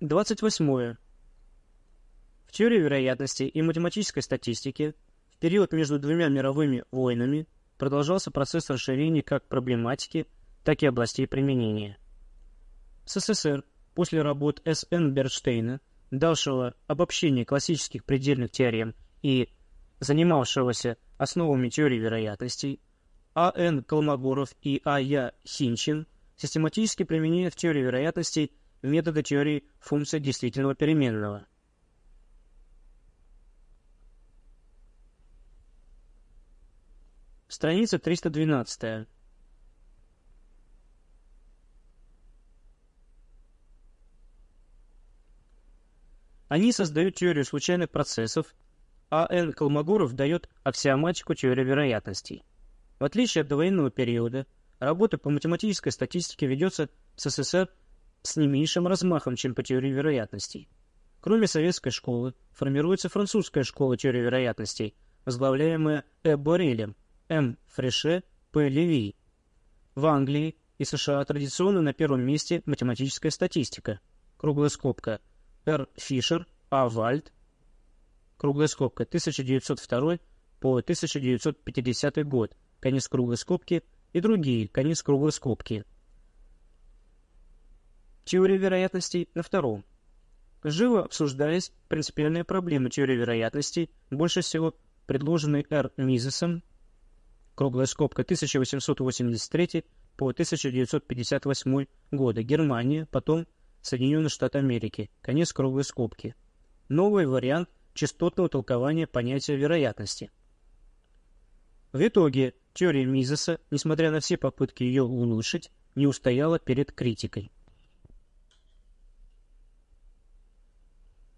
28. В теории вероятности и математической статистике в период между двумя мировыми войнами продолжался процесс расширения как проблематики, так и областей применения. СССР после работ С.Н. Бернштейна, давшего обобщение классических предельных теорем и занимавшегося основами теории вероятностей, А.Н. Колмогоров и А.Я. Хинчин систематически применяют в теории вероятностей методы теории функций действительного переменного. Страница 312. Они создают теорию случайных процессов, а Н. Колмогоров дает аксиоматику теории вероятностей. В отличие от довоенного периода, работа по математической статистике ведется в СССР с не меньшим размахом, чем по теории вероятностей. Кроме советской школы, формируется французская школа теории вероятностей, возглавляемая Э. Борелем, М. Фреше, П. Леви. В Англии и США традиционно на первом месте математическая статистика. Круглая скобка. Р. Фишер, А. Вальд. Круглая скобка. 1902 по 1950 год. Конец круглой скобки и другие. Конец круглой скобки. Теория вероятностей на втором. Живо обсуждались принципиальные проблемы теории вероятностей, больше всего предложенные Р. Мизесом, круглая скобка 1883 по 1958 годы, Германия, потом Соединенные Штаты Америки, конец круглой скобки. Новый вариант частотного толкования понятия вероятности. В итоге теория Мизеса, несмотря на все попытки ее улучшить, не устояла перед критикой.